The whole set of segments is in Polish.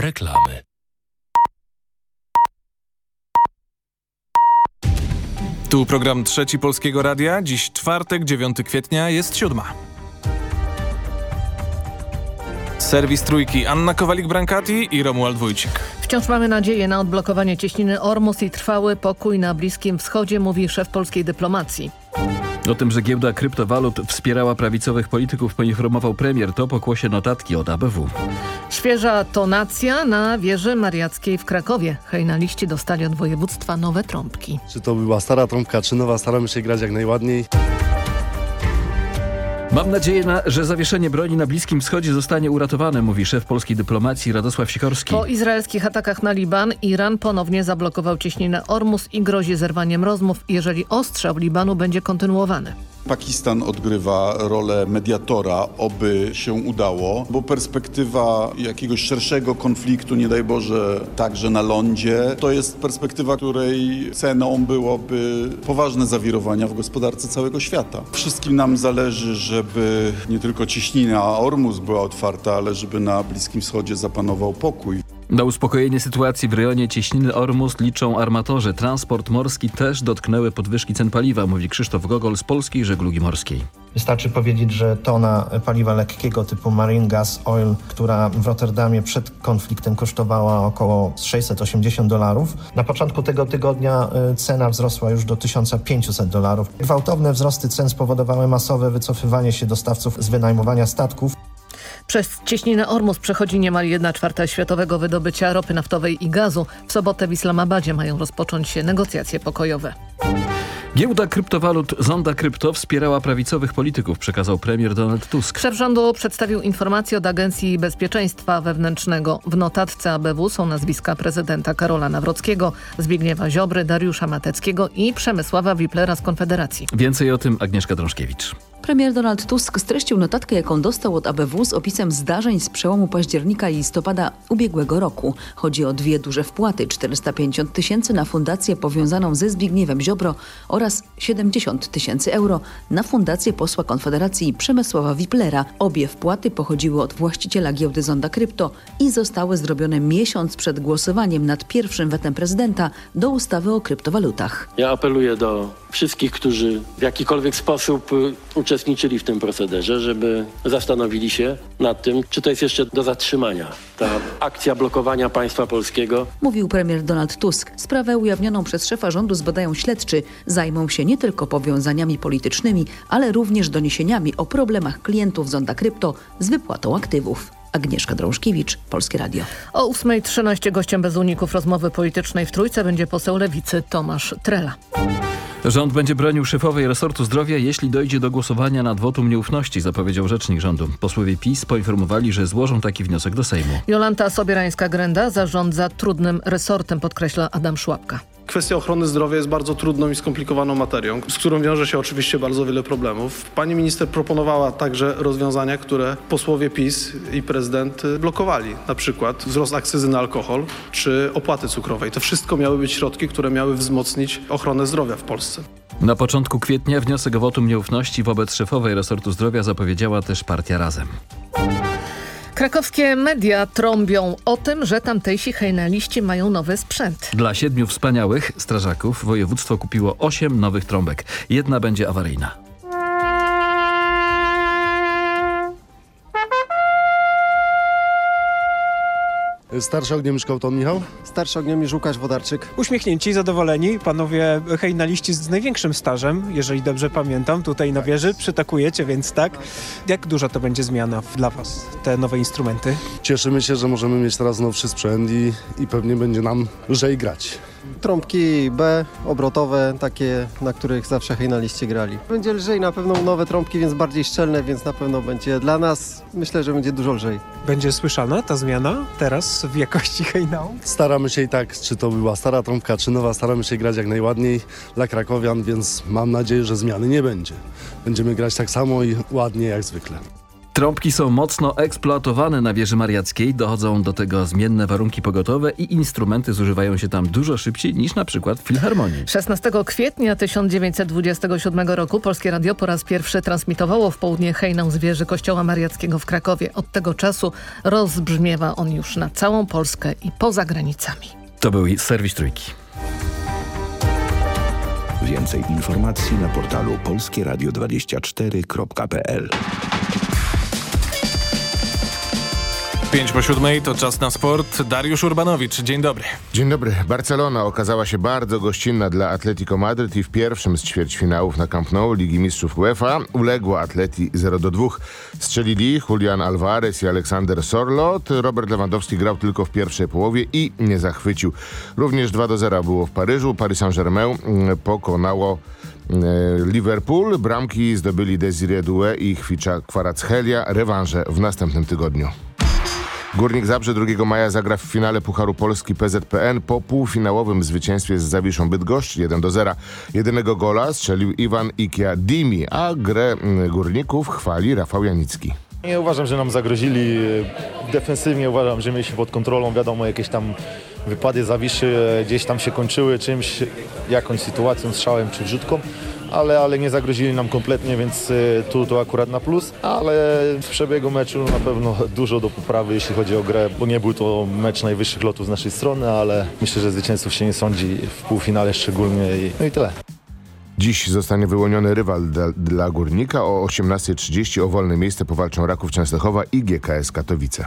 reklamy. Tu program Trzeci Polskiego Radia. Dziś czwartek, 9 kwietnia, jest siódma. Serwis Trójki Anna Kowalik-Brankati i Romuald Wójcik. Wciąż mamy nadzieję na odblokowanie cieśniny Ormus i trwały pokój na Bliskim Wschodzie, mówi szef polskiej dyplomacji. O tym, że giełda kryptowalut wspierała prawicowych polityków poinformował premier to pokłosie notatki od ABW. Świeża tonacja na wieży mariackiej w Krakowie. Hejnaliści dostali od województwa nowe trąbki. Czy to była stara trąbka, czy nowa, staramy się grać jak najładniej. Mam nadzieję, na, że zawieszenie broni na Bliskim Wschodzie zostanie uratowane, mówi szef polskiej dyplomacji Radosław Sikorski. Po izraelskich atakach na Liban Iran ponownie zablokował cieśninę Ormus i grozi zerwaniem rozmów, jeżeli ostrzał Libanu będzie kontynuowany. Pakistan odgrywa rolę mediatora, oby się udało, bo perspektywa jakiegoś szerszego konfliktu, nie daj Boże, także na lądzie, to jest perspektywa, której ceną byłoby poważne zawirowania w gospodarce całego świata. Wszystkim nam zależy, żeby nie tylko cieśnina Ormus była otwarta, ale żeby na Bliskim Wschodzie zapanował pokój. Na uspokojenie sytuacji w rejonie cieśniny Ormus liczą armatorzy. Transport morski też dotknęły podwyżki cen paliwa, mówi Krzysztof Gogol z Polskiej Żeglugi Morskiej. Wystarczy powiedzieć, że tona paliwa lekkiego typu Marine Gas Oil, która w Rotterdamie przed konfliktem kosztowała około 680 dolarów, na początku tego tygodnia y, cena wzrosła już do 1500 dolarów. Gwałtowne wzrosty cen spowodowały masowe wycofywanie się dostawców z wynajmowania statków. Przez cieśninę Ormus przechodzi niemal 1 czwarta światowego wydobycia ropy naftowej i gazu. W sobotę w Islamabadzie mają rozpocząć się negocjacje pokojowe. Giełda kryptowalut Zonda Krypto wspierała prawicowych polityków, przekazał premier Donald Tusk. Szef rządu przedstawił informację od Agencji Bezpieczeństwa Wewnętrznego. W notatce ABW są nazwiska prezydenta Karola Nawrockiego, Zbigniewa Ziobry, Dariusza Mateckiego i Przemysława Wiplera z Konfederacji. Więcej o tym Agnieszka Drążkiewicz. Premier Donald Tusk streścił notatkę, jaką dostał od ABW z opisem zdarzeń z przełomu października i listopada ubiegłego roku. Chodzi o dwie duże wpłaty, 450 tysięcy na fundację powiązaną ze Zbigniewem Ziobro oraz 70 tysięcy euro na fundację posła Konfederacji Przemysława Wiplera. Obie wpłaty pochodziły od właściciela giełdy Zonda Krypto i zostały zrobione miesiąc przed głosowaniem nad pierwszym wetem prezydenta do ustawy o kryptowalutach. Ja apeluję do wszystkich, którzy w jakikolwiek sposób y, uczestniczyli w tym procederze, żeby zastanowili się nad tym, czy to jest jeszcze do zatrzymania. Ta akcja blokowania państwa polskiego. Mówił premier Donald Tusk. Sprawę ujawnioną przez szefa rządu zbadają śledczy. Zajmą się nie tylko powiązaniami politycznymi, ale również doniesieniami o problemach klientów Zonda Krypto z wypłatą aktywów. Agnieszka Drążkiewicz, Polskie Radio. O 8.13 gościem bez uników rozmowy politycznej w Trójce będzie poseł Lewicy Tomasz Trela. Rząd będzie bronił szefowej resortu zdrowia, jeśli dojdzie do głosowania nad wotum nieufności, zapowiedział rzecznik rządu. Posłowie PiS poinformowali, że złożą taki wniosek do Sejmu. Jolanta Sobierańska-Grenda zarządza trudnym resortem, podkreśla Adam Szłapka. Kwestia ochrony zdrowia jest bardzo trudną i skomplikowaną materią, z którą wiąże się oczywiście bardzo wiele problemów. Pani minister proponowała także rozwiązania, które posłowie PiS i prezydent blokowali. Na przykład wzrost akcyzy na alkohol czy opłaty cukrowej. To wszystko miały być środki, które miały wzmocnić ochronę zdrowia w Polsce. Na początku kwietnia wniosek o wotum nieufności wobec szefowej resortu zdrowia zapowiedziała też partia Razem. Krakowskie media trąbią o tym, że tamtejsi hejnaliści mają nowy sprzęt. Dla siedmiu wspaniałych strażaków województwo kupiło osiem nowych trąbek. Jedna będzie awaryjna. Starszy ogniem Szkołton Michał? Starszy ogniem Łukasz Wodarczyk. Uśmiechnięci, zadowoleni, panowie hejnaliści z największym stażem, jeżeli dobrze pamiętam, tutaj na wieży przytakujecie, więc tak. Jak duża to będzie zmiana dla was, te nowe instrumenty? Cieszymy się, że możemy mieć teraz nowszy sprzęt i, i pewnie będzie nam lżej grać. Trąbki B, obrotowe, takie, na których zawsze hejnaliście grali. Będzie lżej, na pewno nowe trąbki, więc bardziej szczelne, więc na pewno będzie dla nas, myślę, że będzie dużo lżej. Będzie słyszana ta zmiana teraz w jakości hejnału? Staramy się i tak, czy to była stara trąbka, czy nowa, staramy się grać jak najładniej dla krakowian, więc mam nadzieję, że zmiany nie będzie. Będziemy grać tak samo i ładnie jak zwykle. Trąbki są mocno eksploatowane na wieży mariackiej, dochodzą do tego zmienne warunki pogotowe i instrumenty zużywają się tam dużo szybciej niż na przykład w Filharmonii. 16 kwietnia 1927 roku Polskie Radio po raz pierwszy transmitowało w południe hejnał z wieży Kościoła Mariackiego w Krakowie. Od tego czasu rozbrzmiewa on już na całą Polskę i poza granicami. To był serwis Trójki. Więcej informacji na portalu polskieradio24.pl 5 po siódmej to czas na sport. Dariusz Urbanowicz, dzień dobry. Dzień dobry. Barcelona okazała się bardzo gościnna dla Atletico Madryt i w pierwszym z ćwierćfinałów na Camp Nou Ligi Mistrzów UEFA uległa Atleti 0-2. Strzelili Julian Alvarez i Aleksander Sorlot. Robert Lewandowski grał tylko w pierwszej połowie i nie zachwycił. Również 2-0 było w Paryżu. Paris Saint-Germain mm, pokonało e, Liverpool. Bramki zdobyli Desiree Doué i Chwicza Kwaracchelia. Rewanże w następnym tygodniu. Górnik Zabrze 2 maja zagra w finale Pucharu Polski PZPN po półfinałowym zwycięstwie z Zawiszą Bydgoszcz 1 do 0. Jedynego gola strzelił Iwan Ikia Dimi, a grę mm, górników chwali Rafał Janicki. Nie uważam, że nam zagrozili. Defensywnie uważam, że mieliśmy pod kontrolą. Wiadomo, jakieś tam wypady Zawiszy e, gdzieś tam się kończyły czymś, jakąś sytuacją, strzałem czy wrzutką. Ale, ale nie zagrozili nam kompletnie, więc e, tu to akurat na plus. Ale w przebiegu meczu na pewno dużo do poprawy, jeśli chodzi o grę, bo nie był to mecz najwyższych lotów z naszej strony, ale myślę, że zwycięzców się nie sądzi w półfinale szczególnie i, no i tyle. Dziś zostanie wyłoniony rywal dla, dla Górnika. O 18.30 o wolne miejsce powalczą Raków Częstochowa i GKS Katowice.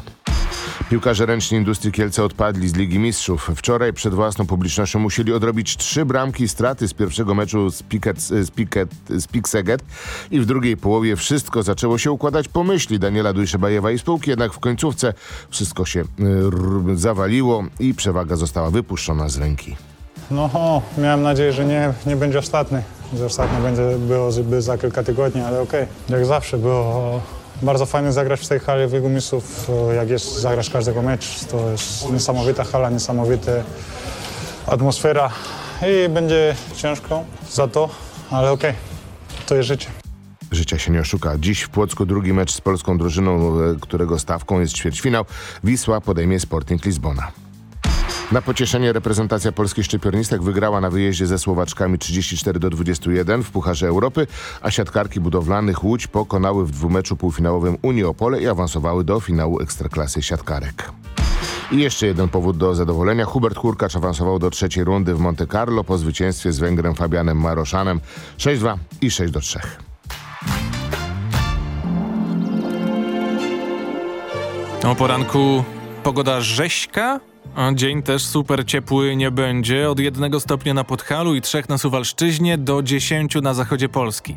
Piłkarze ręczni Industrii Kielce odpadli z Ligi Mistrzów. Wczoraj przed własną publicznością musieli odrobić trzy bramki straty z pierwszego meczu z, Piket, z, Piket, z Pikseget i w drugiej połowie wszystko zaczęło się układać po myśli Daniela Dujszebajewa i spółki, jednak w końcówce wszystko się y, zawaliło i przewaga została wypuszczona z ręki. No, o, miałem nadzieję, że nie, nie będzie ostatni. Że ostatni będzie było za kilka tygodni, ale okej. Jak zawsze było bardzo fajnie zagrać w tej hali w Ligu Mistrzów. Jak jest zagrać każdego mecz, to jest niesamowita hala, niesamowita atmosfera i będzie ciężko za to, ale okej, to jest życie. Życia się nie oszuka. Dziś w Płocku drugi mecz z polską drużyną, e, którego stawką jest ćwierćfinał. Wisła podejmie Sporting Lizbona. Na pocieszenie reprezentacja polskich szczypiornistek wygrała na wyjeździe ze Słowaczkami 34 do 21 w Pucharze Europy, a siatkarki budowlanych Łódź pokonały w dwumeczu półfinałowym Unię Opole i awansowały do finału Ekstraklasy siatkarek. I jeszcze jeden powód do zadowolenia. Hubert Hurkacz awansował do trzeciej rundy w Monte Carlo po zwycięstwie z Węgrem Fabianem Maroszanem 6-2 i 6-3. O poranku pogoda rześka, a dzień też super ciepły nie będzie. Od jednego stopnia na Podhalu i trzech na Suwalszczyźnie do 10 na zachodzie Polski.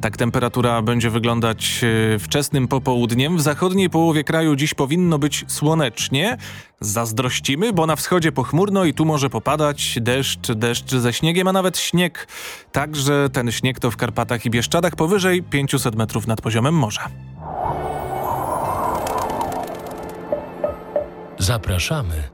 Tak temperatura będzie wyglądać e, wczesnym popołudniem. W zachodniej połowie kraju dziś powinno być słonecznie. Zazdrościmy, bo na wschodzie pochmurno i tu może popadać deszcz, deszcz ze śniegiem, a nawet śnieg. Także ten śnieg to w Karpatach i Bieszczadach powyżej 500 metrów nad poziomem morza. Zapraszamy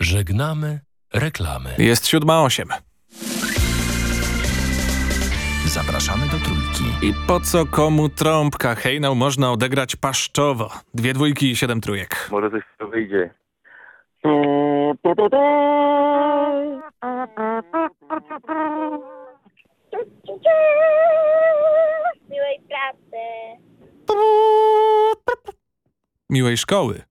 Żegnamy reklamy. Jest 7.08. Zapraszamy do trójki. I po co komu trąbka? Hejnał można odegrać paszczowo. Dwie dwójki i siedem trójek. Może coś tu wyjdzie. Miłej pracy. Miłej szkoły.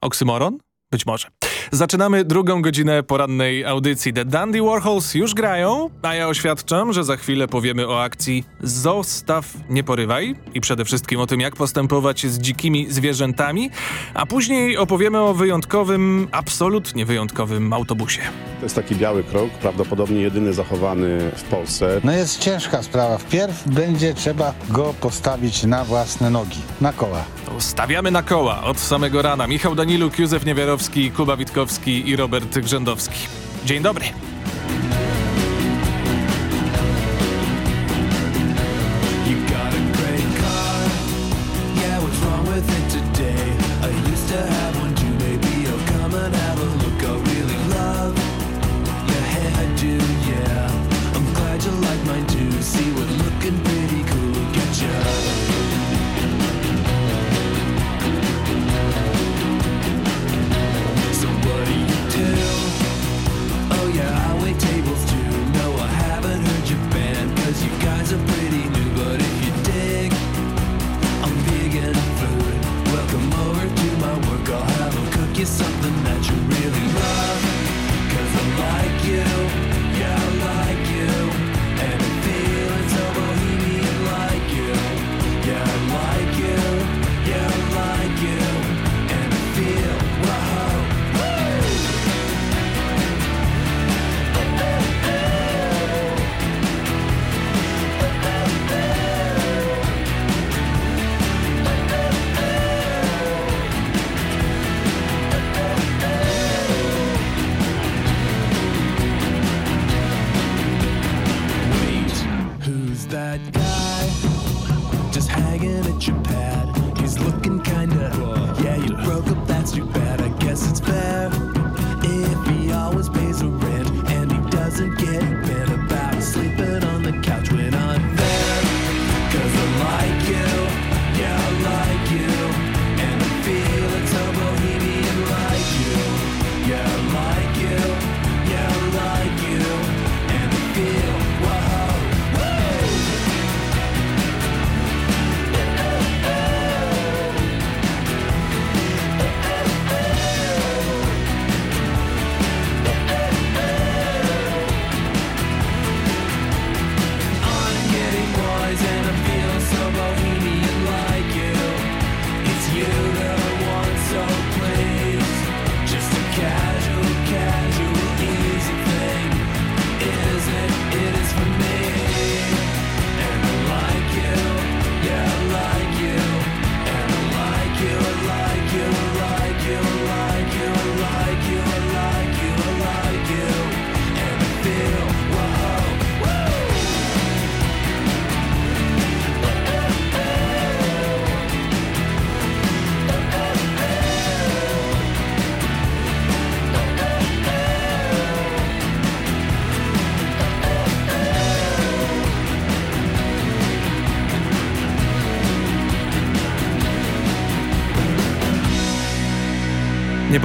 Oksymoron? Być może. Zaczynamy drugą godzinę porannej audycji. The Dandy Warhols już grają, a ja oświadczam, że za chwilę powiemy o akcji Zostaw, nie porywaj i przede wszystkim o tym, jak postępować z dzikimi zwierzętami, a później opowiemy o wyjątkowym, absolutnie wyjątkowym autobusie. To jest taki biały krok, prawdopodobnie jedyny zachowany w Polsce. No jest ciężka sprawa. Wpierw będzie trzeba go postawić na własne nogi, na koła. To stawiamy na koła od samego rana. Michał Daniluk, Józef Niewiarowski, Kuba Witkowski i Robert Grzędowski. Dzień dobry.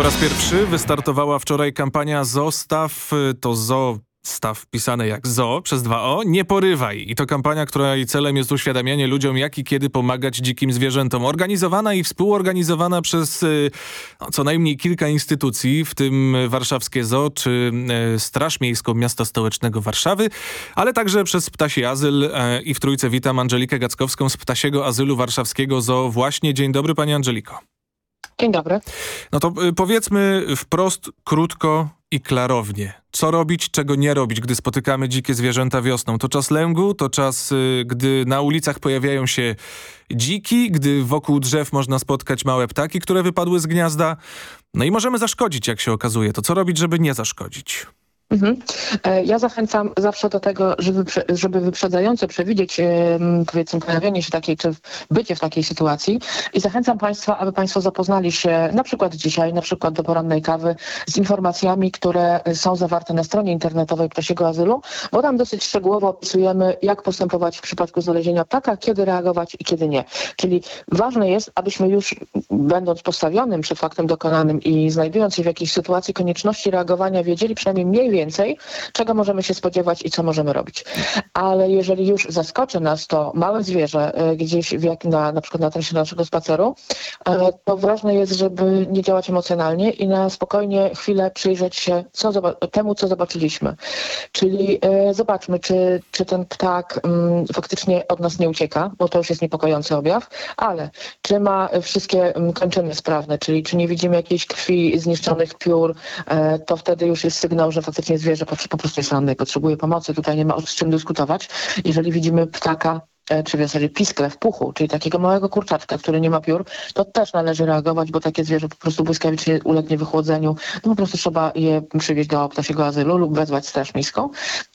Po raz pierwszy wystartowała wczoraj kampania Zostaw, to zo staw pisane jak zo przez dwa o, nie porywaj. I to kampania, której celem jest uświadamianie ludziom, jak i kiedy pomagać dzikim zwierzętom. Organizowana i współorganizowana przez y, no, co najmniej kilka instytucji, w tym warszawskie ZO czy y, Straż Miejską Miasta Stołecznego Warszawy, ale także przez Ptasi Azyl y, i w Trójce witam Angelikę Gackowską z Ptasiego Azylu Warszawskiego ZO. Właśnie, dzień dobry Pani Angeliko. Dzień dobry. No to y, powiedzmy wprost, krótko i klarownie. Co robić, czego nie robić, gdy spotykamy dzikie zwierzęta wiosną? To czas lęgu, to czas, y, gdy na ulicach pojawiają się dziki, gdy wokół drzew można spotkać małe ptaki, które wypadły z gniazda. No i możemy zaszkodzić, jak się okazuje. To co robić, żeby nie zaszkodzić? Mhm. E, Ja zachęcam zawsze do tego, żeby, żeby wyprzedzająco przewidzieć powiedzmy pojawienie się takiej, czy bycie w takiej sytuacji i zachęcam Państwa, aby Państwo zapoznali się na przykład dzisiaj, na przykład do porannej kawy z informacjami, które są zawarte na stronie internetowej Ptasiego Azylu, bo tam dosyć szczegółowo opisujemy, jak postępować w przypadku znalezienia ptaka, kiedy reagować i kiedy nie. Czyli ważne jest, abyśmy już będąc postawionym przed faktem dokonanym i znajdując się w jakiejś sytuacji konieczności reagowania, wiedzieli przynajmniej mniej więcej, więcej, czego możemy się spodziewać i co możemy robić. Ale jeżeli już zaskoczy nas to małe zwierzę e, gdzieś w jak na, na przykład na trasie naszego spaceru, e, to ważne jest, żeby nie działać emocjonalnie i na spokojnie chwilę przyjrzeć się co temu, co zobaczyliśmy. Czyli e, zobaczmy, czy, czy ten ptak mm, faktycznie od nas nie ucieka, bo to już jest niepokojący objaw, ale czy ma wszystkie mm, kończyny sprawne, czyli czy nie widzimy jakiejś krwi, zniszczonych piór, to wtedy już jest sygnał, że faktycznie zwierzę po, prostu jest ranne i potrzebuje pomocy. Tutaj nie ma o czym dyskutować. Jeżeli widzimy ptaka czy w zasadzie w puchu, czyli takiego małego kurczaczka, który nie ma piór, to też należy reagować, bo takie zwierzę po prostu błyskawicznie ulegnie wychłodzeniu. No po prostu trzeba je przywieźć do ptasiego azylu lub wezwać straż miejską.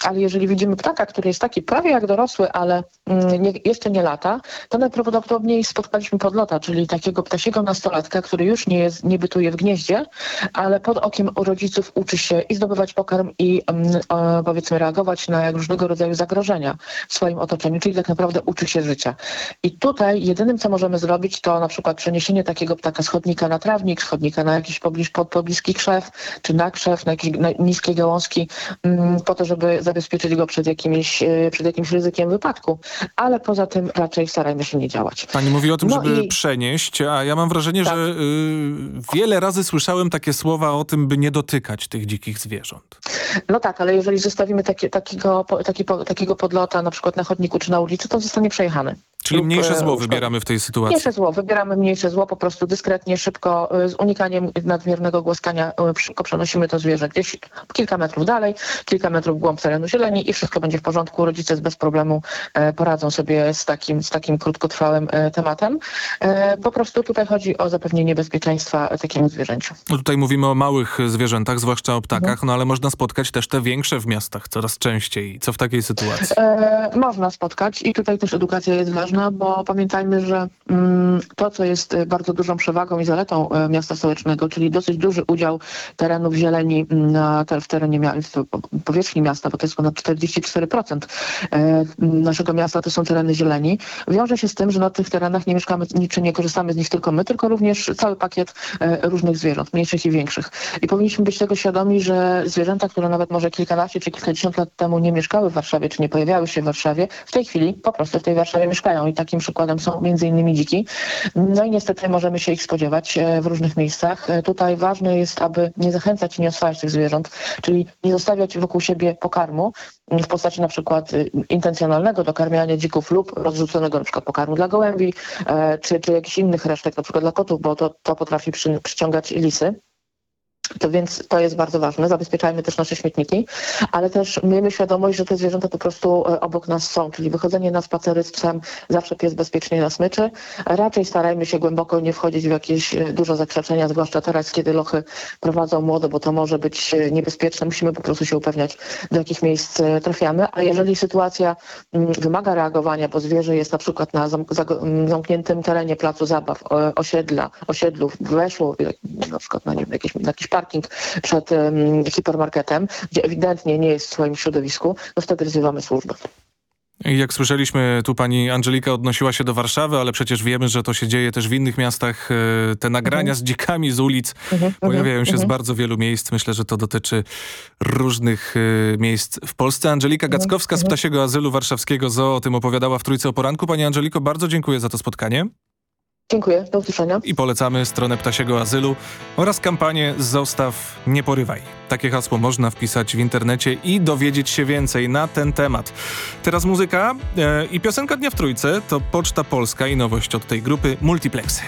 Ale jeżeli widzimy ptaka, który jest taki prawie jak dorosły, ale mm, nie, jeszcze nie lata, to najprawdopodobniej spotkaliśmy podlota, czyli takiego ptasiego nastolatka, który już nie, jest, nie bytuje w gnieździe, ale pod okiem rodziców uczy się i zdobywać pokarm i mm, powiedzmy reagować na różnego rodzaju zagrożenia w swoim otoczeniu, czyli tak naprawdę uczy się życia. I tutaj jedynym, co możemy zrobić, to na przykład przeniesienie takiego ptaka z chodnika na trawnik, z chodnika na jakiś pobliż, pod, pobliski krzew, czy na krzew, na jakieś na niskie gałązki, mm, po to, żeby zabezpieczyć go przed jakimś, e, przed jakimś ryzykiem wypadku. Ale poza tym raczej starajmy się nie działać. Pani mówi o tym, No żeby i- przenieść, a ja mam wrażenie, że y, wiele razy słyszałem takie słowa o tym, by nie dotykać tych dzikich zwierząt. No tak, ale jeżeli zostawimy takie, takiego, po- taki, po- takiego podlota na przykład na chodniku czy na ulicy, to zostanie przejechany. Czyli Lub, mniejsze e, zło wybieramy w tej sytuacji. Mniejsze zło, wybieramy mniejsze zło, po prostu dyskretnie, szybko, y, z unikaniem nadmiernego głaskania, y, szybko przenosimy to zwierzę gdzieś kilka metrów dalej, kilka metrów w głąb terenu zieleni i wszystko będzie w porządku. Rodzice bez problemu e, poradzą sobie z takim, z takim krótkotrwałym e, tematem. E, Po prostu tutaj chodzi o zapewnienie bezpieczeństwa takiemu zwierzęciu. No tutaj mówimy o małych zwierzętach, zwłaszcza o ptakach, Mhm. no ale można spotkać też te większe w miastach coraz częściej. Co w takiej sytuacji? E, można spotkać i tutaj też edukacja jest ważna, bo pamiętajmy, że mm, to, co jest e, bardzo dużą przewagą i zaletą e, miasta stołecznego, czyli dosyć duży udział terenów zieleni mm, w terenie powierzchni miasta, bo to jest ponad 44% e, naszego miasta to są tereny zieleni, wiąże się z tym, że na tych terenach nie mieszkamy, czy nie korzystamy z nich tylko my, tylko również cały pakiet różnych zwierząt, mniejszych i większych. I powinniśmy być tego świadomi, że zwierzęta, które nawet może kilkanaście czy kilkadziesiąt lat temu nie mieszkały w Warszawie, czy nie pojawiały się w Warszawie, w tej chwili po prostu w tej Warszawie mieszkają i takim przykładem są między innymi dziki. No i niestety możemy się ich spodziewać e, w różnych miejscach. E, Tutaj ważne jest, aby nie zachęcać i nie oswajać tych zwierząt, czyli nie zostawiać wokół siebie pokarmu w postaci na przykład y, intencjonalnego dokarmiania dzików lub rozrzuconego na przykład pokarmu dla gołębi, e, czy, czy jakichś innych resztek, na przykład dla kotów, bo to, to potrafi przy, przyciągać lisy. To więc to jest bardzo ważne. Zabezpieczajmy też nasze śmietniki, ale też miejmy świadomość, że te zwierzęta po prostu e, obok nas są, czyli wychodzenie na spacery z psem, zawsze pies bezpiecznie nas myczy. Raczej starajmy się głęboko nie wchodzić w jakieś e, dużo zakrzeczenia, zwłaszcza teraz, kiedy lochy prowadzą młode, bo to może być e, niebezpieczne. Musimy po prostu się upewniać, do jakich miejsc trafiamy, a jeżeli sytuacja mm, wymaga reagowania, bo zwierzę jest na przykład na mm, zamkniętym terenie placu zabaw, osiedla, osiedlu, weszło na przykład na, nie wiem, na jakiś parking przed em, hipermarketem, gdzie ewidentnie nie jest w swoim środowisku, no wtedy wzywamy służbę. I Jak słyszeliśmy, tu pani Angelika odnosiła się do Warszawy, ale przecież wiemy, że to się dzieje też w innych miastach. E, Te nagrania z dzikami z ulic pojawiają się z mhm. bardzo wielu miejsc. Myślę, że to dotyczy różnych e, miejsc w Polsce. Angelika Gackowska z Ptasiego Azylu Warszawskiego ZOO o tym opowiadała w Trójce o Poranku. Pani Angeliko, bardzo dziękuję za to spotkanie. Dziękuję, do usłyszenia. I polecamy stronę Ptasiego Azylu oraz kampanię Zostaw, nie porywaj. Takie hasło można wpisać w internecie i dowiedzieć się więcej na ten temat. Teraz muzyka e, i piosenka Dnia w Trójce to Poczta Polska i nowość od tej grupy Multiplexy.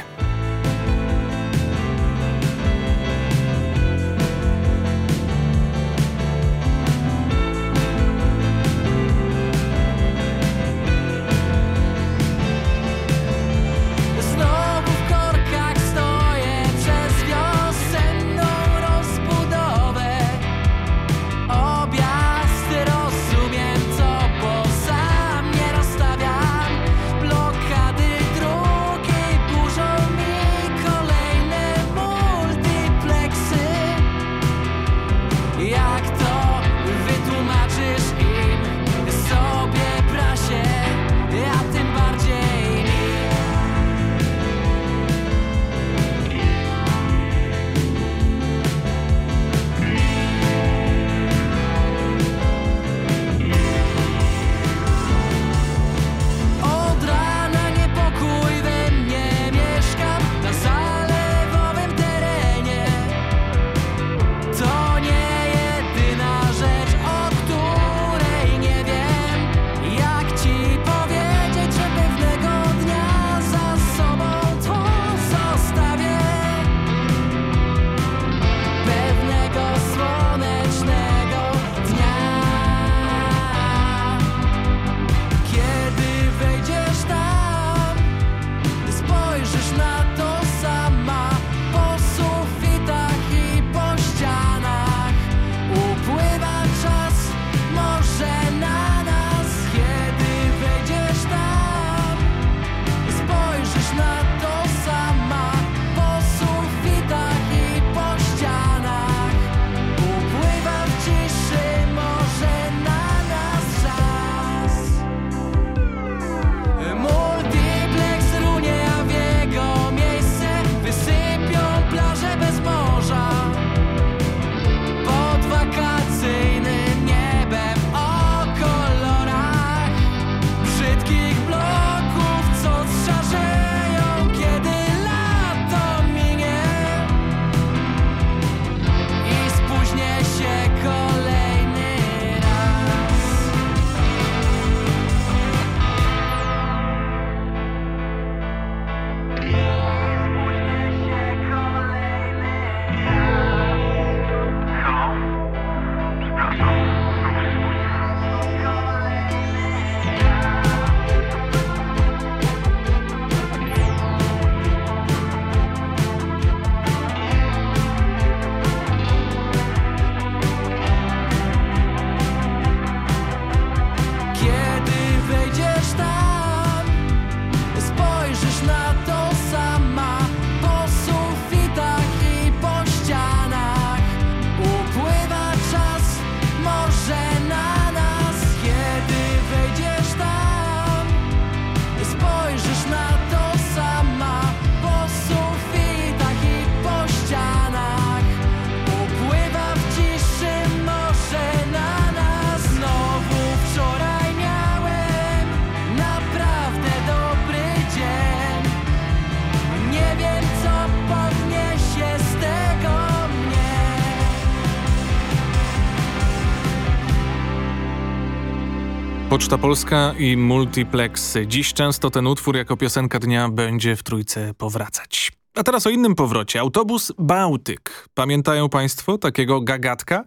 Poczta Polska i Multiplexy. Dziś często ten utwór jako piosenka dnia będzie w trójce powracać. A teraz o innym powrocie. Autobus Bałtyk. Pamiętają Państwo takiego gagatka?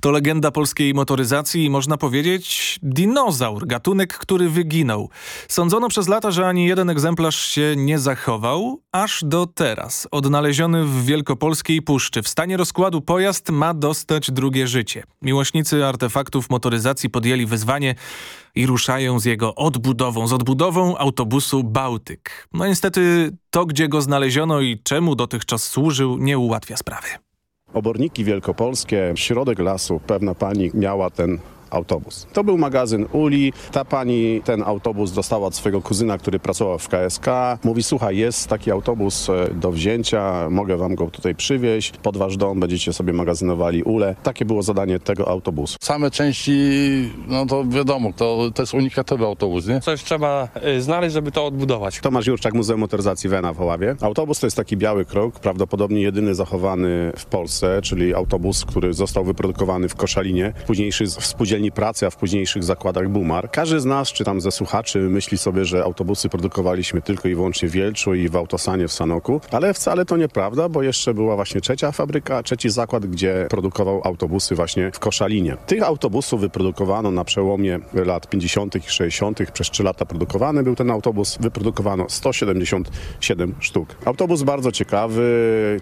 To legenda polskiej motoryzacji i można powiedzieć dinozaur, gatunek, który wyginął. Sądzono przez lata, że ani jeden egzemplarz się nie zachował, aż do teraz. Odnaleziony w Wielkopolskiej Puszczy. W stanie rozkładu pojazd ma dostać drugie życie. Miłośnicy artefaktów motoryzacji podjęli wyzwanie i ruszają z jego odbudową, z odbudową autobusu Bałtyk. No niestety to, gdzie go znaleziono i czemu dotychczas służył, nie ułatwia sprawy. Oborniki wielkopolskie, środek lasu, pewna pani miała ten autobus. To był magazyn Uli. Ta pani ten autobus dostała od swojego kuzyna, który pracował w KSK. Mówi, słuchaj, jest taki autobus e, do wzięcia, mogę wam go tutaj przywieźć. Pod wasz dom będziecie sobie magazynowali ule. Takie było zadanie tego autobusu. Same części, no to wiadomo, to, to jest unikatowy autobus, nie? Coś trzeba y, znaleźć, żeby to odbudować. Tomasz Jurczak, Muzeum Motoryzacji Wena w Oławie. Autobus to jest taki biały krok, prawdopodobnie jedyny zachowany w Polsce, czyli autobus, który został wyprodukowany w Koszalinie, późniejszy w spółdzielni pracy, a w późniejszych zakładach Bumar. Każdy z nas, czy tam ze słuchaczy, myśli sobie, że autobusy produkowaliśmy tylko i wyłącznie w Wielczu i w Autosanie w Sanoku, ale wcale to nieprawda, bo jeszcze była właśnie trzecia fabryka, trzeci zakład, gdzie produkował autobusy właśnie w Koszalinie. Tych autobusów wyprodukowano na przełomie lat 50. i 60. Przez 3 lata produkowany był ten autobus. Wyprodukowano 177 sztuk. Autobus bardzo ciekawy.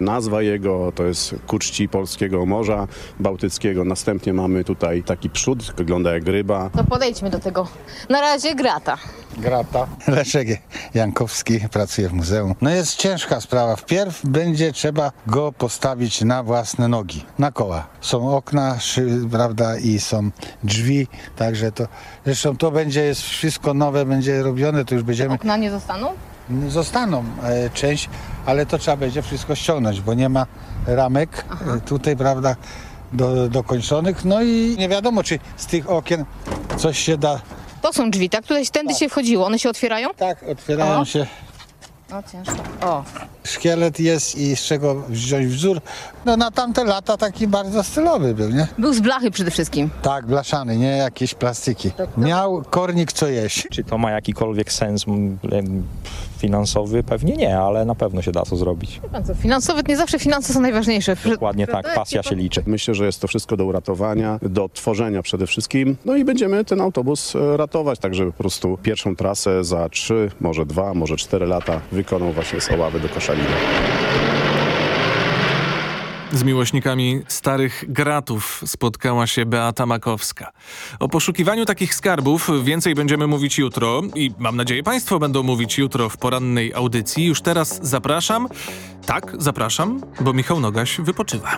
Nazwa jego to jest ku czci polskiego Morza Bałtyckiego. Następnie mamy tutaj taki przód, wygląda jak ryba. To podejdźmy do tego. Na razie grata. Grata. Leszek Jankowski pracuje w muzeum. No jest ciężka sprawa. Wpierw będzie trzeba go postawić na własne nogi, na koła. Są okna, szy, prawda, i są drzwi, także to... Zresztą to będzie, jest wszystko nowe, będzie robione, to już będziemy... Okna nie zostaną? Zostaną e, część, ale to trzeba będzie wszystko ściągnąć, bo nie ma ramek e, tutaj, prawda, do, dokończonych. No i nie wiadomo, czy z tych okien coś się da... To są drzwi, tak? Tutaj tędy się wchodziło. One się otwierają? Tak, otwierają O. się. No ciężko. O. Szkielet jest i z czego wziąć wzór. No na tamte lata taki bardzo stylowy był, nie? Był z blachy przede wszystkim. Tak, blaszany, nie jakieś plastiki. Miał kornik co jeść. Czy to ma jakikolwiek sens m, em, finansowy? Pewnie nie, ale na pewno się da to zrobić. Finansowe, nie zawsze finanse są najważniejsze. Dokładnie tak, pasja się liczy. Myślę, że jest to wszystko do uratowania, do tworzenia przede wszystkim. No i będziemy ten autobus e, ratować, tak żeby po prostu pierwszą trasę za 3, może 2, może 4 lata wykonał właśnie z Oławy do Koszalina. Z miłośnikami starych gratów spotkała się Beata Makowska. O poszukiwaniu takich skarbów więcej będziemy mówić jutro i mam nadzieję Państwo będą mówić jutro w porannej audycji. Już teraz zapraszam, tak, zapraszam, bo Michał Nogaś wypoczywa.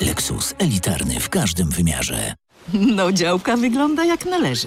Lexus elitarny w każdym wymiarze. No działka wygląda jak należy.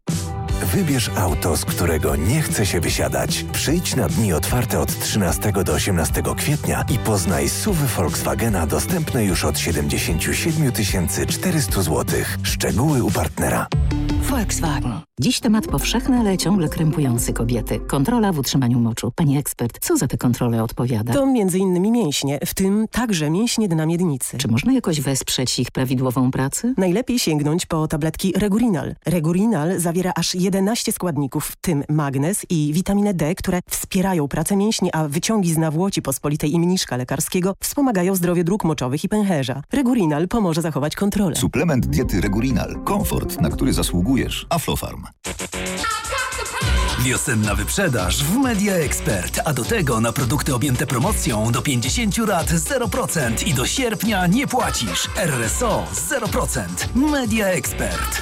Bye. Wybierz auto, z którego nie chce się wysiadać. Przyjdź na dni otwarte od 13 do 18 kwietnia i poznaj suwy Volkswagena dostępne już od 77 400 zł. Szczegóły u partnera. Volkswagen. Dziś temat powszechny, ale ciągle krępujący kobiety. Kontrola w utrzymaniu moczu. Pani ekspert, co za te kontrole odpowiada? To między innymi mięśnie, w tym także mięśnie dna miednicy. Czy można jakoś wesprzeć ich prawidłową pracę? Najlepiej sięgnąć po tabletki Regurinal. Regurinal zawiera aż 11 składników, w tym magnez i witaminę D, które wspierają pracę mięśni, a wyciągi z nawłoci pospolitej i mniszka lekarskiego wspomagają zdrowie dróg moczowych i pęcherza. Regurinal pomoże zachować kontrolę. Suplement diety Regurinal. Komfort, na który zasługujesz. Aflofarm. Wiosenna wyprzedaż w Media Expert, a do tego na produkty objęte promocją do 50 lat 0% i do sierpnia nie płacisz. RSO 0%. Media Expert.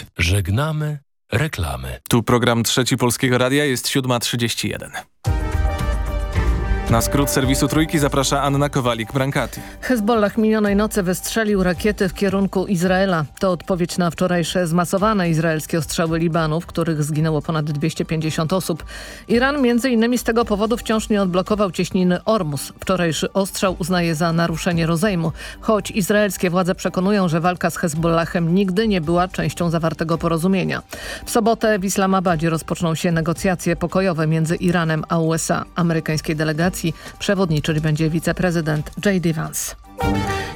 Żegnamy reklamy. Tu program Trzeci Polskiego Radia jest 7.31. Na skrót serwisu Trójki zaprasza Anna Kowalik-Brankati. Hezbollah minionej nocy wystrzelił rakiety w kierunku Izraela. To odpowiedź na wczorajsze zmasowane izraelskie ostrzały Libanu, w których zginęło ponad 250 osób. Iran między innymi z tego powodu wciąż nie odblokował cieśniny Ormus. Wczorajszy ostrzał uznaje za naruszenie rozejmu, choć izraelskie władze przekonują, że walka z Hezbollahem nigdy nie była częścią zawartego porozumienia. W sobotę w Islamabadzie rozpoczną się negocjacje pokojowe między Iranem a USA. Amerykańskiej delegacji przewodniczyć będzie wiceprezydent J.D. Vance.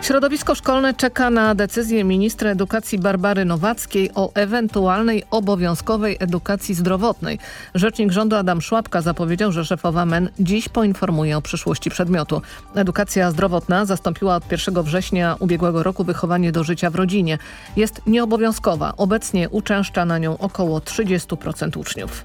Środowisko szkolne czeka na decyzję ministra edukacji Barbary Nowackiej o ewentualnej obowiązkowej edukacji zdrowotnej. Rzecznik rządu Adam Szłapka zapowiedział, że szefowa MEN dziś poinformuje o przyszłości przedmiotu. Edukacja zdrowotna zastąpiła od 1 września ubiegłego roku wychowanie do życia w rodzinie. Jest nieobowiązkowa. Obecnie uczęszcza na nią około 30% uczniów.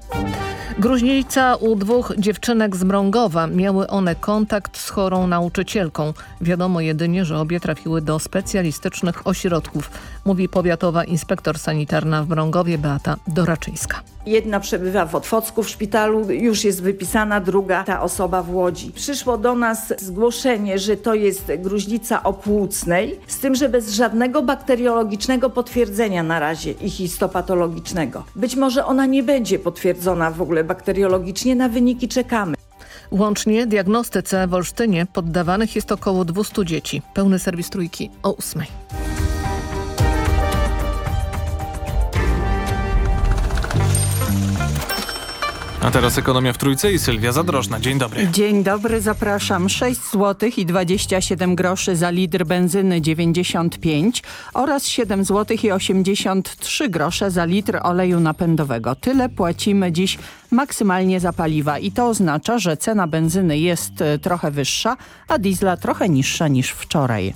Gruźnica u dwóch dziewczynek z Mrągowa. Miały one kontakt z chorą nauczycielką. Wiadomo jedynie, że obie trafiły do specjalistycznych ośrodków, mówi powiatowa inspektor sanitarna w Brągowie Beata Doraczyńska. Jedna przebywa w Otwocku w szpitalu, już jest wypisana, druga ta osoba w Łodzi. Przyszło do nas zgłoszenie, że to jest gruźlica opłucnej, z tym, że bez żadnego bakteriologicznego potwierdzenia na razie ich histopatologicznego. Być może ona nie będzie potwierdzona w ogóle bakteriologicznie, na wyniki czekamy. Łącznie diagnostyce w Olsztynie poddawanych jest około 200 dzieci. Pełny serwis trójki o 8. A teraz ekonomia w Trójce i Sylwia Zadrożna. Dzień dobry. Dzień dobry, zapraszam. 6 zł i 27 groszy za litr benzyny 95 oraz 7 zł i 83 grosze za litr oleju napędowego. Tyle płacimy dziś maksymalnie za paliwa i to oznacza, że cena benzyny jest e, trochę wyższa, a diesla trochę niższa niż wczoraj.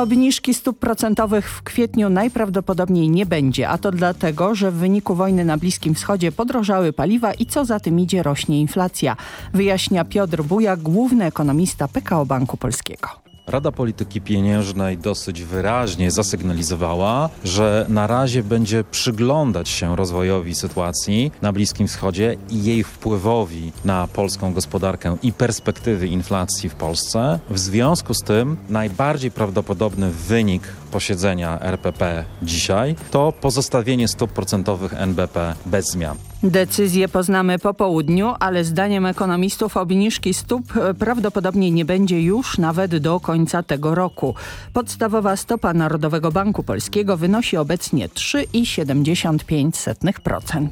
Obniżki stóp procentowych w kwietniu najprawdopodobniej nie będzie, a to dlatego, że w wyniku wojny na Bliskim Wschodzie podrożały paliwa i co za tym idzie rośnie inflacja. Wyjaśnia Piotr Buja, główny ekonomista PKO Banku Polskiego. Rada Polityki Pieniężnej dosyć wyraźnie zasygnalizowała, że na razie będzie przyglądać się rozwojowi sytuacji na Bliskim Wschodzie i jej wpływowi na polską gospodarkę i perspektywy inflacji w Polsce. W związku z tym najbardziej prawdopodobny wynik posiedzenia RPP dzisiaj to pozostawienie stóp procentowych NBP bez zmian. Decyzję poznamy po południu, ale zdaniem ekonomistów obniżki stóp prawdopodobnie nie będzie już nawet do końca tego roku. Podstawowa stopa Narodowego Banku Polskiego wynosi obecnie 3,75%.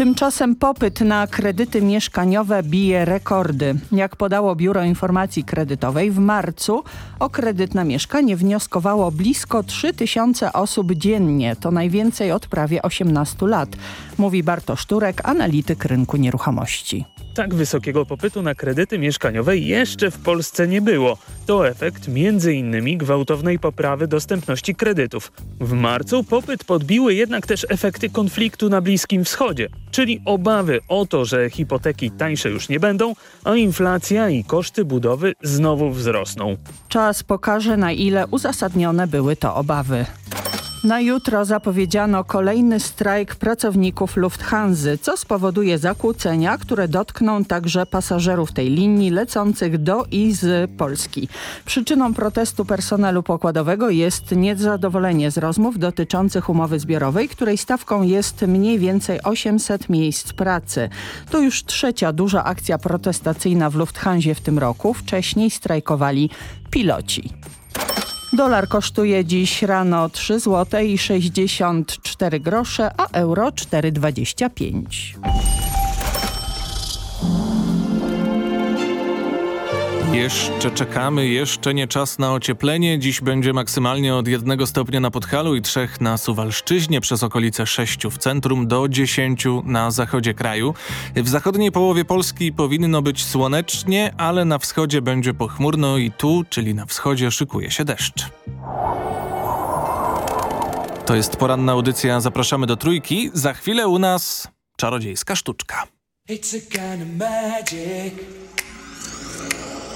Tymczasem popyt na kredyty mieszkaniowe bije rekordy. Jak podało Biuro Informacji Kredytowej w marcu o kredyt na mieszkanie wnioskowało blisko 3000 osób dziennie. To najwięcej od prawie 18 lat, mówi Bartosz Turek, analityk rynku nieruchomości. Tak wysokiego popytu na kredyty mieszkaniowe jeszcze w Polsce nie było. To efekt m.in. gwałtownej poprawy dostępności kredytów. W marcu popyt podbiły jednak też efekty konfliktu na Bliskim Wschodzie, czyli obawy o to, że hipoteki tańsze już nie będą, a inflacja i koszty budowy znowu wzrosną. Czas pokaże na ile uzasadnione były to obawy. Na jutro zapowiedziano kolejny strajk pracowników Lufthansa, co spowoduje zakłócenia, które dotkną także pasażerów tej linii lecących do i z Polski. Przyczyną protestu personelu pokładowego jest niezadowolenie z rozmów dotyczących umowy zbiorowej, której stawką jest mniej więcej 800 miejsc pracy. To już trzecia duża akcja protestacyjna w Lufthansie w tym roku. Wcześniej strajkowali piloci. Dolar kosztuje dziś rano 3 zł i 64 grosze, a euro 4,25. Jeszcze czekamy, jeszcze nie czas na ocieplenie. Dziś będzie maksymalnie od 1 stopnia na Podhalu i 3 na Suwalszczyźnie, przez okolice 6 w centrum do 10 na zachodzie kraju. W zachodniej połowie Polski powinno być słonecznie, ale na wschodzie będzie pochmurno i tu, czyli na wschodzie, szykuje się deszcz. To jest poranna audycja, zapraszamy do Trójki. Za chwilę u nas czarodziejska sztuczka. It's a kind of magic.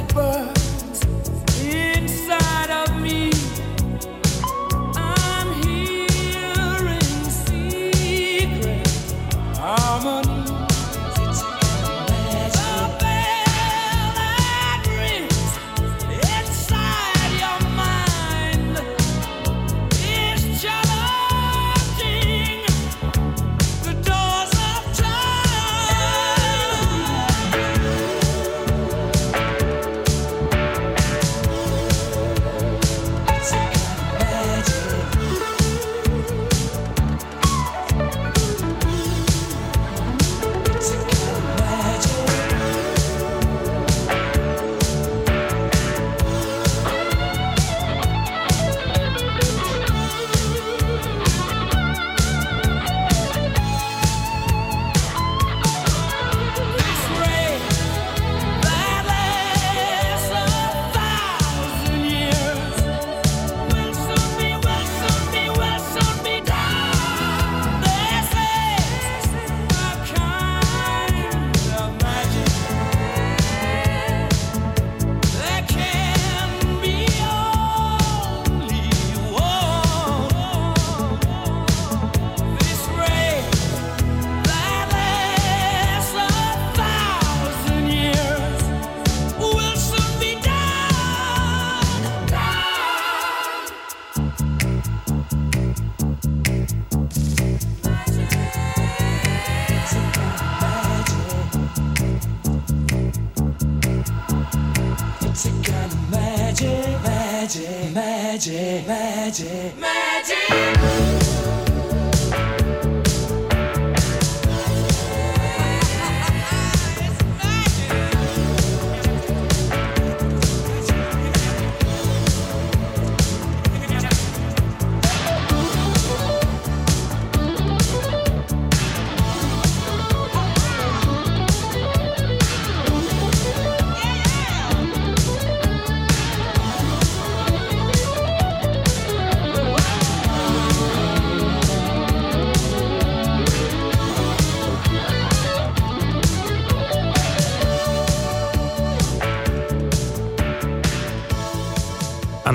network.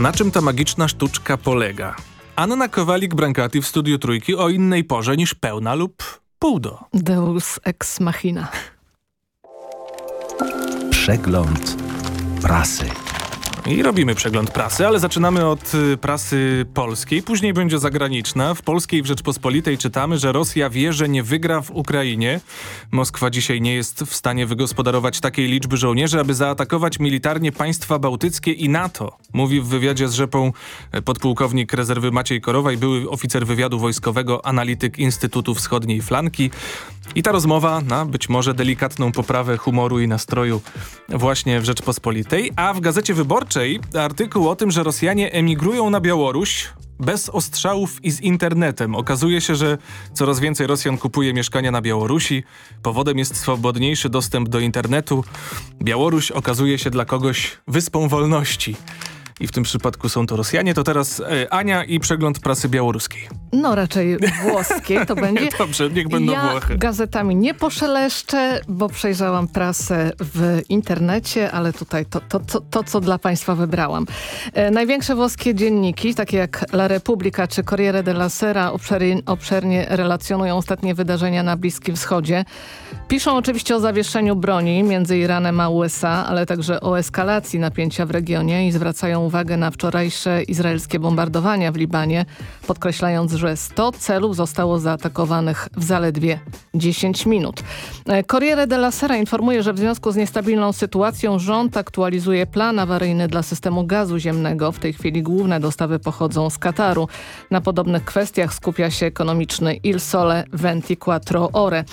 Na czym ta magiczna sztuczka polega? Anna Kowalik-Brankati w Studiu Trójki o innej porze niż pełna lub półdo. Deus ex machina. Przegląd prasy. I robimy przegląd prasy, ale zaczynamy od y, prasy polskiej, później będzie zagraniczna. W Polskiej w Rzeczpospolitej czytamy, że Rosja wie, że nie wygra w Ukrainie. Moskwa dzisiaj nie jest w stanie wygospodarować takiej liczby żołnierzy, aby zaatakować militarnie państwa bałtyckie i NATO. Mówi w wywiadzie z Rzepą e, podpułkownik rezerwy Maciej Korowaj, były oficer wywiadu wojskowego, analityk Instytutu Wschodniej Flanki. I ta rozmowa na być może delikatną poprawę humoru i nastroju właśnie w Rzeczpospolitej, a w Gazecie Wyborczej artykuł o tym, że Rosjanie emigrują na Białoruś bez ostrzałów i z internetem. Okazuje się, że coraz więcej Rosjan kupuje mieszkania na Białorusi. Powodem jest swobodniejszy dostęp do internetu. Białoruś okazuje się dla kogoś wyspą wolności. I w tym przypadku są to Rosjanie. To teraz e, Ania i przegląd prasy białoruskiej. No raczej włoskiej to będzie. Dobrze, niech będą ja Włochy. gazetami nie poszeleszczę, bo przejrzałam prasę w internecie, ale tutaj to, to, to, to co dla Państwa wybrałam. E, największe włoskie dzienniki, takie jak La Repubblica czy Corriere della Sera obszernie, obszernie relacjonują ostatnie wydarzenia na Bliskim Wschodzie. Piszą oczywiście o zawieszeniu broni między Iranem a USA, ale także o eskalacji napięcia w regionie i zwracają uwagę na wczorajsze izraelskie bombardowania w Libanie, podkreślając, że 100 celów zostało zaatakowanych w zaledwie 10 minut. E, Corriere della Sera informuje, że w związku z niestabilną sytuacją rząd aktualizuje plan awaryjny dla systemu gazu ziemnego. W tej chwili główne dostawy pochodzą z Kataru. Na podobnych kwestiach skupia się ekonomiczny Il Sole 24 Ore.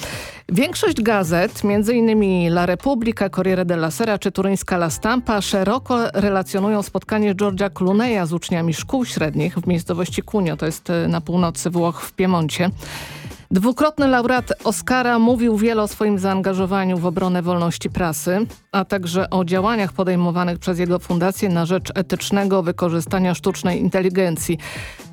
Większość gazet, m.in. La Repubblica, Corriere della Sera czy turyńska La Stampa szeroko relacjonują spotkanie Georgia Clooney'a z uczniami szkół średnich w miejscowości Cunio, to jest e, na północy Włoch w Piemoncie. Dwukrotny laureat Oscara mówił wiele o swoim zaangażowaniu w obronę wolności prasy, a także o działaniach podejmowanych przez jego fundację na rzecz etycznego wykorzystania sztucznej inteligencji.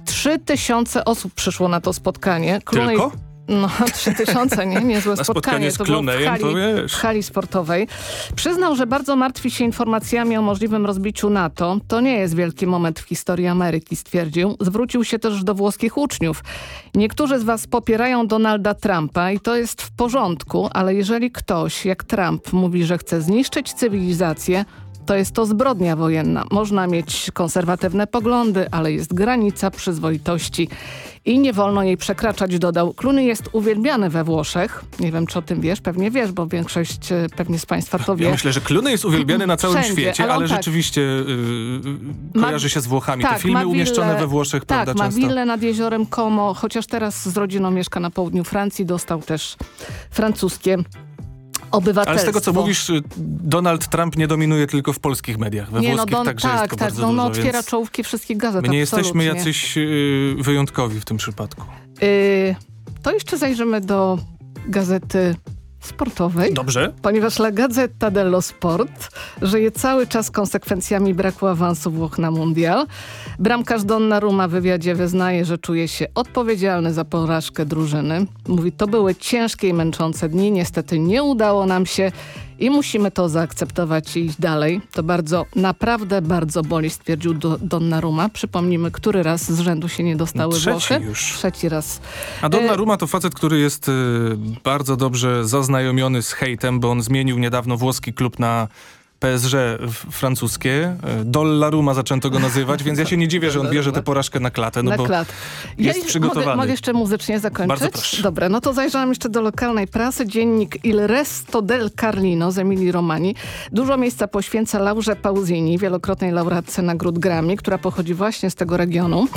Trzy tysiące osób przyszło na to spotkanie. Tylko? No, trzy tysiące, nie? Niezłe Na spotkanie. spotkanie z to było w hali, to w hali sportowej. Przyznał, że bardzo martwi się informacjami o możliwym rozbiciu NATO. To nie jest wielki moment w historii Ameryki, stwierdził. Zwrócił się też do włoskich uczniów. Niektórzy z was popierają Donalda Trumpa i to jest w porządku, ale jeżeli ktoś, jak Trump, mówi, że chce zniszczyć cywilizację, to jest to zbrodnia wojenna. Można mieć konserwatywne poglądy, ale jest granica przyzwoitości i nie wolno jej przekraczać, dodał. Clooney jest uwielbiany we Włoszech. Nie wiem, czy o tym wiesz, pewnie wiesz, bo większość e, pewnie z państwa to wie. Ja myślę, że Clooney jest uwielbiany na całym Wszędzie, świecie, ale ale, tak. rzeczywiście yy, kojarzy się z Włochami. Tak, Te filmy umieszczone we Włoszech, tak, prawda, ma willę nad jeziorem Como, chociaż teraz z rodziną mieszka na południu Francji, dostał też francuskie obywatelstwo. Ale z tego, co mówisz, y, Donald Trump nie dominuje tylko w polskich mediach. We nie, no, włoskich Don, także tak, jest go tak, bardzo no, no, dużo, otwiera czołówki wszystkich gazet. my nie jesteśmy absolutnie. jacyś yy, wyjątkowi w tym przypadku. Y, to jeszcze zajrzymy do gazety sportowej. Dobrze. Ponieważ La Gazzetta dello Sport żyje cały czas konsekwencjami braku awansu Włoch na mundial. Bramkarz Donnarumma w wywiadzie wyznaje, że czuje się odpowiedzialny za porażkę drużyny. Mówi, to były ciężkie i męczące dni, niestety nie udało nam się i musimy to zaakceptować i iść dalej. To bardzo, naprawdę bardzo boli, stwierdził Do Donnarumma. Przypomnijmy, który raz z rzędu się nie dostały Trzeci Włochy. już. Trzeci raz. A Donnarumma to facet, który jest y, bardzo dobrze zaznajomiony z hejtem, bo on zmienił niedawno włoski klub na PSG francuskie. Y, Dollaruma zaczęto go nazywać, więc ja się nie dziwię, że on bierze tę porażkę na klatę, no na bo klat. jest już przygotowany. Mogę, mogę jeszcze muzycznie zakończyć? Bardzo proszę. Dobra, no to zajrzałam jeszcze do lokalnej prasy. Dziennik Il Resto del Carlino z Emilii Romani. Dużo miejsca poświęca Laurze Pausini, wielokrotnej laureatce nagród Grammy, która pochodzi właśnie z tego regionu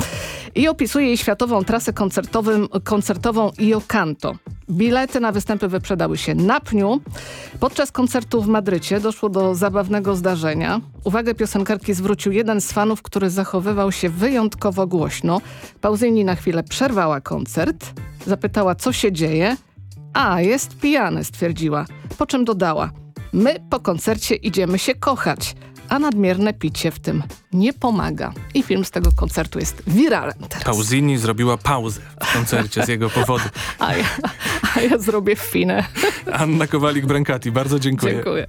i opisuje jej światową trasę koncertowym, koncertową Io Canto. Bilety na występy wyprzedały się na pniu. Podczas koncertu w Madrycie doszło do zabawnego zdarzenia. Uwagę piosenkarki zwrócił jeden z fanów, który zachowywał się wyjątkowo głośno. Pauzini na chwilę przerwała koncert, zapytała co się dzieje. A, jest pijany, stwierdziła. Po czym dodała, my po koncercie idziemy się kochać, a nadmierne picie w tym nie pomaga. I film z tego koncertu jest wiralem teraz. Pausini zrobiła pauzę w koncercie z jego powodu. A ja, a ja zrobię finę. Anna Kowalik-Brankati, bardzo dziękuję. Dziękuję.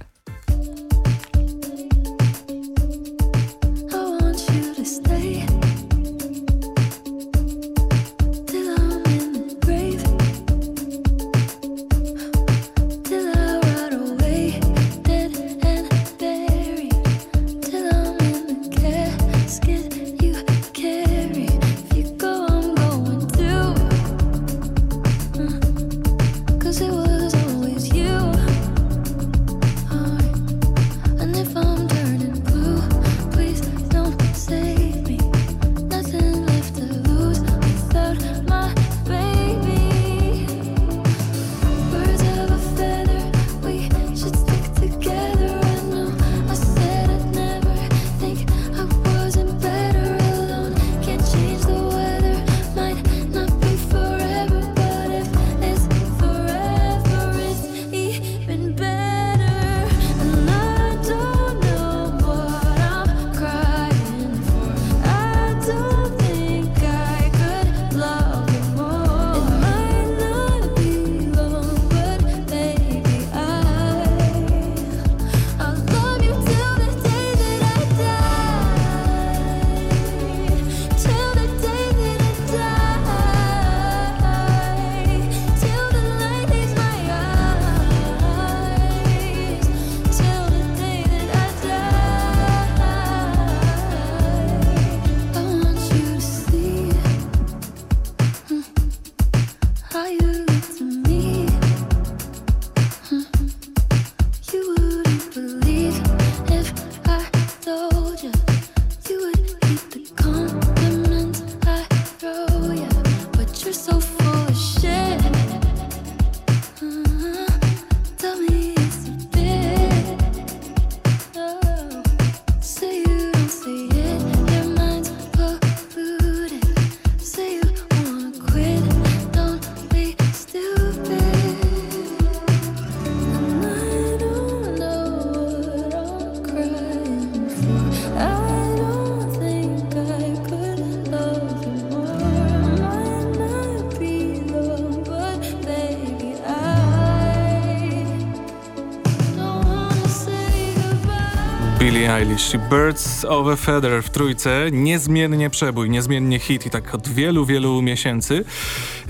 Eilish. Birds of a Feather w trójce. Niezmiennie przebój, niezmiennie hit i tak od wielu, wielu miesięcy.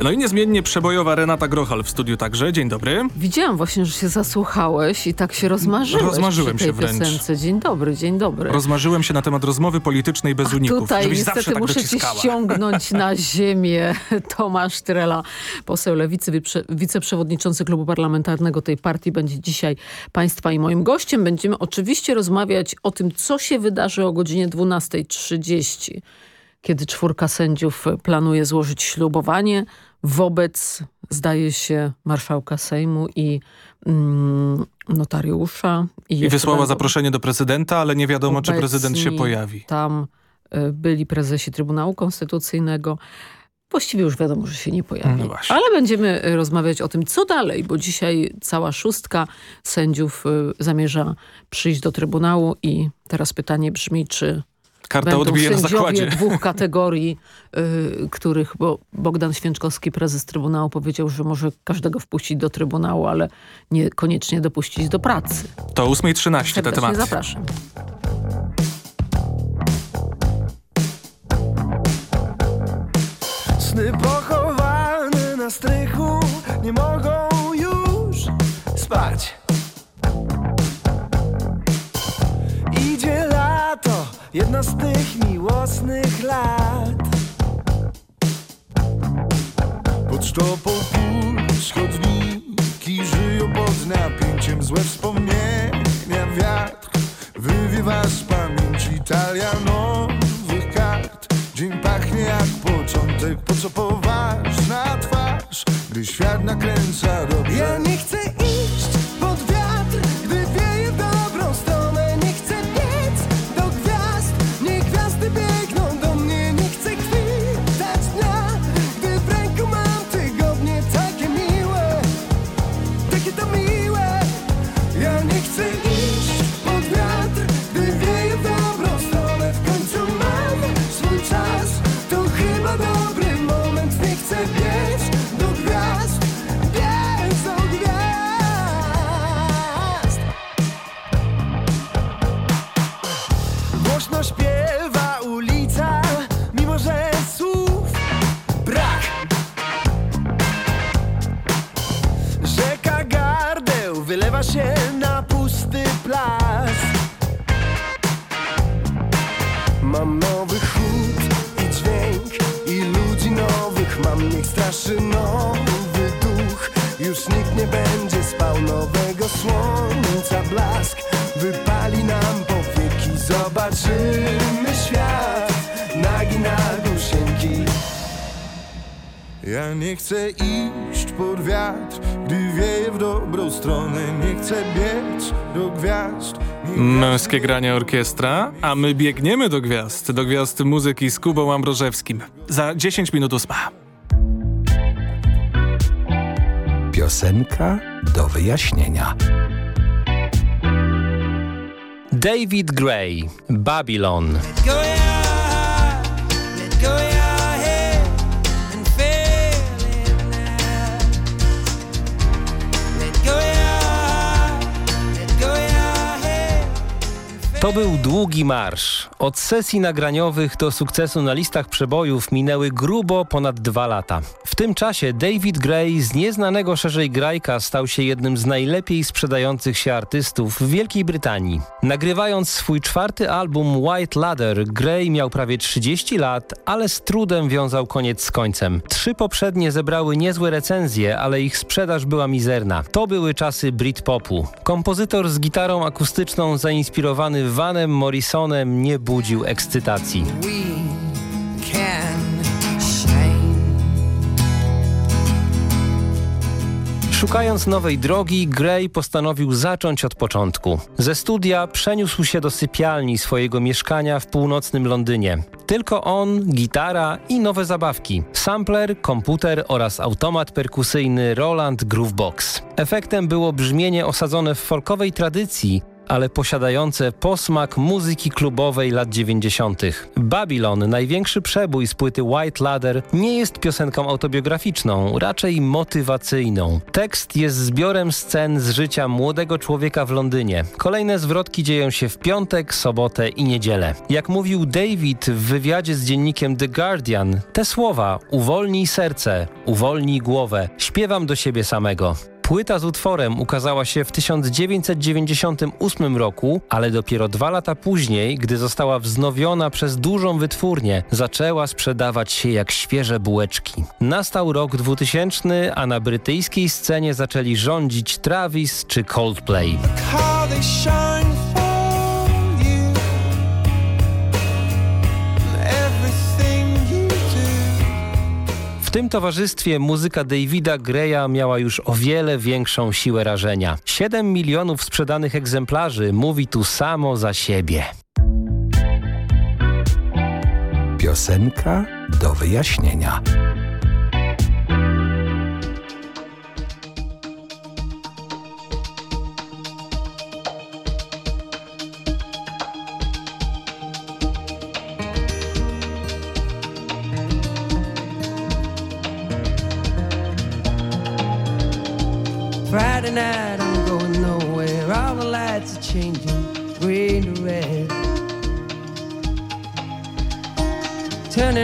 No i niezmiennie przebojowa Renata Grochal w studiu także. Dzień dobry. Widziałam właśnie, że się zasłuchałeś i tak się rozmarzyłeś Rozmarzyłem się wręcz. piosence. Dzień dobry, dzień dobry. Rozmarzyłem się na temat rozmowy politycznej bez uników. Tutaj żebyś niestety tak muszę cię dociskała. ściągnąć na ziemię. Tomasz Trela, poseł Lewicy, wiceprzewodniczący klubu parlamentarnego tej partii będzie dzisiaj państwa i moim gościem. Będziemy oczywiście rozmawiać o tym, co się wydarzy o godzinie 12.30, kiedy czwórka sędziów planuje złożyć ślubowanie wobec, zdaje się, marszałka Sejmu i mm, notariusza. I, I wysłała zaproszenie do prezydenta, ale nie wiadomo, czy prezydent się pojawi. Tam y, byli prezesi Trybunału Konstytucyjnego. Właściwie już wiadomo, że się nie pojawi. No. Ale będziemy y, rozmawiać o tym, co dalej, bo dzisiaj cała szóstka sędziów y, zamierza przyjść do Trybunału i teraz pytanie brzmi, czy Karta będą odbije na zakładzie. dwóch kategorii, y, których bo Bogdan Święczkowski, prezes Trybunału, powiedział, że może każdego wpuścić do Trybunału, ale niekoniecznie dopuścić do pracy. To 8.13 te tematy. zapraszam. Sny pochowane na strychu nie mogą już spać. Jedna z tych miłosnych lat. Pod sztopą puls chodniki żyją pod napięciem. Złe wspomnienia wiatr wywiewa z pamięci. Talia nowych kart. Dzień pachnie jak początek, po co poważna twarz Gdy świat nakręca dobrze chcę iść pod wiatr, gdy wieje w dobrą stronę. Nie chcę biec do gwiazd. Męskie granie orkiestra, a my biegniemy do gwiazd, do gwiazd muzyki z Kubą Ambrożewskim. Za 10 minut ósma. Piosenka do wyjaśnienia. David Gray, Babylon. To był długi marsz. Od sesji nagraniowych do sukcesu na listach przebojów minęły grubo ponad dwa lata. W tym czasie David Gray z nieznanego szerzej grajka stał się jednym z najlepiej sprzedających się artystów w Wielkiej Brytanii. Nagrywając swój czwarty album White Ladder, Gray miał prawie 30 lat, ale z trudem wiązał koniec z końcem. Trzy poprzednie zebrały niezłe recenzje, ale ich sprzedaż była mizerna. To były czasy Britpopu. Kompozytor z gitarą akustyczną zainspirowany Vanem Morrisonem nie budził ekscytacji. Szukając nowej drogi, Gray postanowił zacząć od początku. Ze studia przeniósł się do sypialni swojego mieszkania w północnym Londynie. Tylko on, gitara i nowe zabawki. Sampler, komputer oraz automat perkusyjny Roland Groovebox. Efektem było brzmienie osadzone w folkowej tradycji, ale posiadające posmak muzyki klubowej lat 90. Babylon, największy przebój z płyty White Ladder, nie jest piosenką autobiograficzną, raczej motywacyjną. Tekst jest zbiorem scen z życia młodego człowieka w Londynie. Kolejne zwrotki dzieją się w piątek, sobotę i niedzielę. Jak mówił David w wywiadzie z dziennikiem The Guardian, te słowa uwolnij serce, uwolnij głowę, śpiewam do siebie samego. Płyta z utworem ukazała się w 1998 roku, ale dopiero dwa lata później, gdy została wznowiona przez dużą wytwórnię, zaczęła sprzedawać się jak świeże bułeczki. Nastał rok 2000, a na brytyjskiej scenie zaczęli rządzić Travis czy Coldplay. Tym towarzystwie muzyka Davida Greya miała już o wiele większą siłę rażenia. 7 milionów sprzedanych egzemplarzy mówi tu samo za siebie. Piosenka do wyjaśnienia.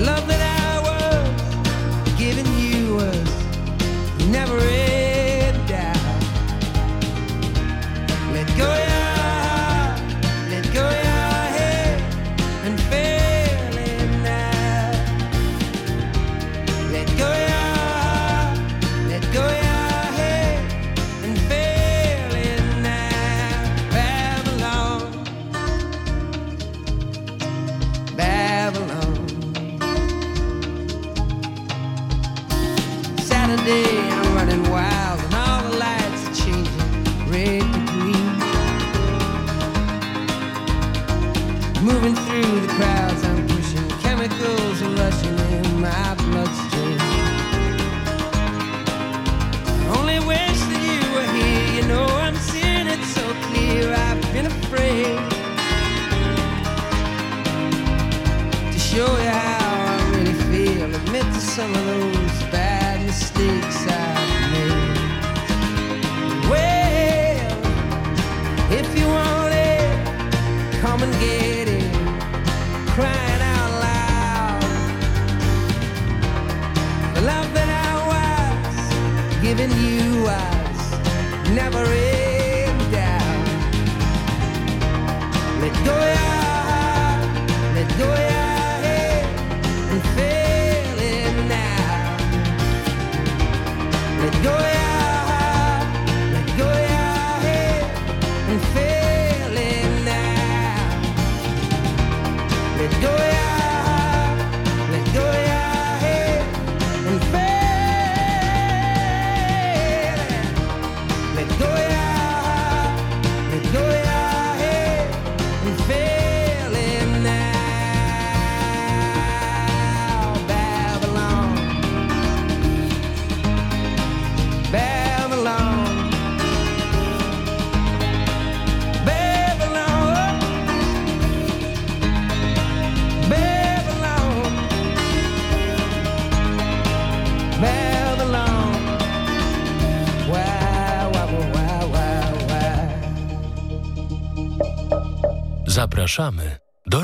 love that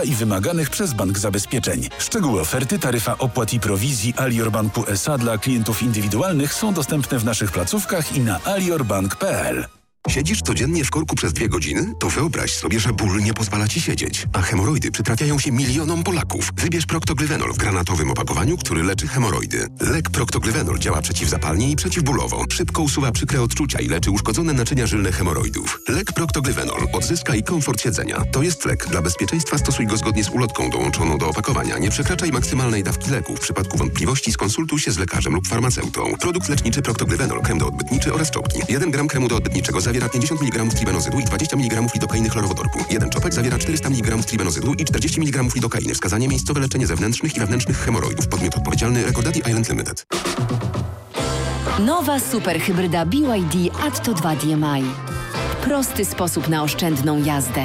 i wymaganych przez bank zabezpieczeń. Szczegóły oferty, taryfa opłat i prowizji Alior Banku SA dla klientów indywidualnych są dostępne w naszych placówkach i na aliorbank.pl. Siedzisz codziennie w korku przez dwie godziny? To wyobraź sobie, że ból nie pozwala ci siedzieć. A hemoroidy przytrafiają się milionom Polaków. Wybierz Proctoglyvenol w granatowym opakowaniu, który leczy hemoroidy. Lek Proctoglyvenol działa przeciwzapalnie i przeciwbólowo. Szybko usuwa przykre odczucia i leczy uszkodzone naczynia żylne hemoroidów. Lek Proctoglyvenol odzyskaj komfort siedzenia. To jest lek. Dla bezpieczeństwa stosuj go zgodnie z ulotką dołączoną do opakowania. Nie przekraczaj maksymalnej dawki leku. W przypadku wątpliwości skonsultuj się z lekarzem lub farmaceutą. Produkt leczniczy Proctoglyvenol, krem doodbytniczy oraz czopki. 1 gram kremu zawiera 50 mg tribenozydu i 20 mg lidokainy chlorowodorku. Jeden czopek zawiera 400 mg tribenozydu i 40 mg lidokainy. Wskazanie miejscowe leczenie zewnętrznych i wewnętrznych hemoroidów. Podmiot odpowiedzialny Recordati Island Limited. Nowa superhybryda BYD Atto 2 DMI. Prosty sposób na oszczędną jazdę.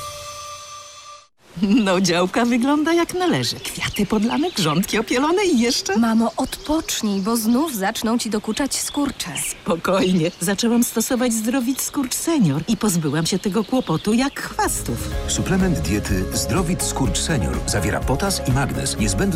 No, działka wygląda jak należy. Kwiaty podlane, grządki opielone i jeszcze... Mamo, odpocznij, bo znów zaczną ci dokuczać skurcze. Spokojnie. Zaczęłam stosować Zdrowit Skurcz Senior i pozbyłam się tego kłopotu jak chwastów. Suplement diety Zdrowit Skurcz Senior zawiera potas i magnez niezbędny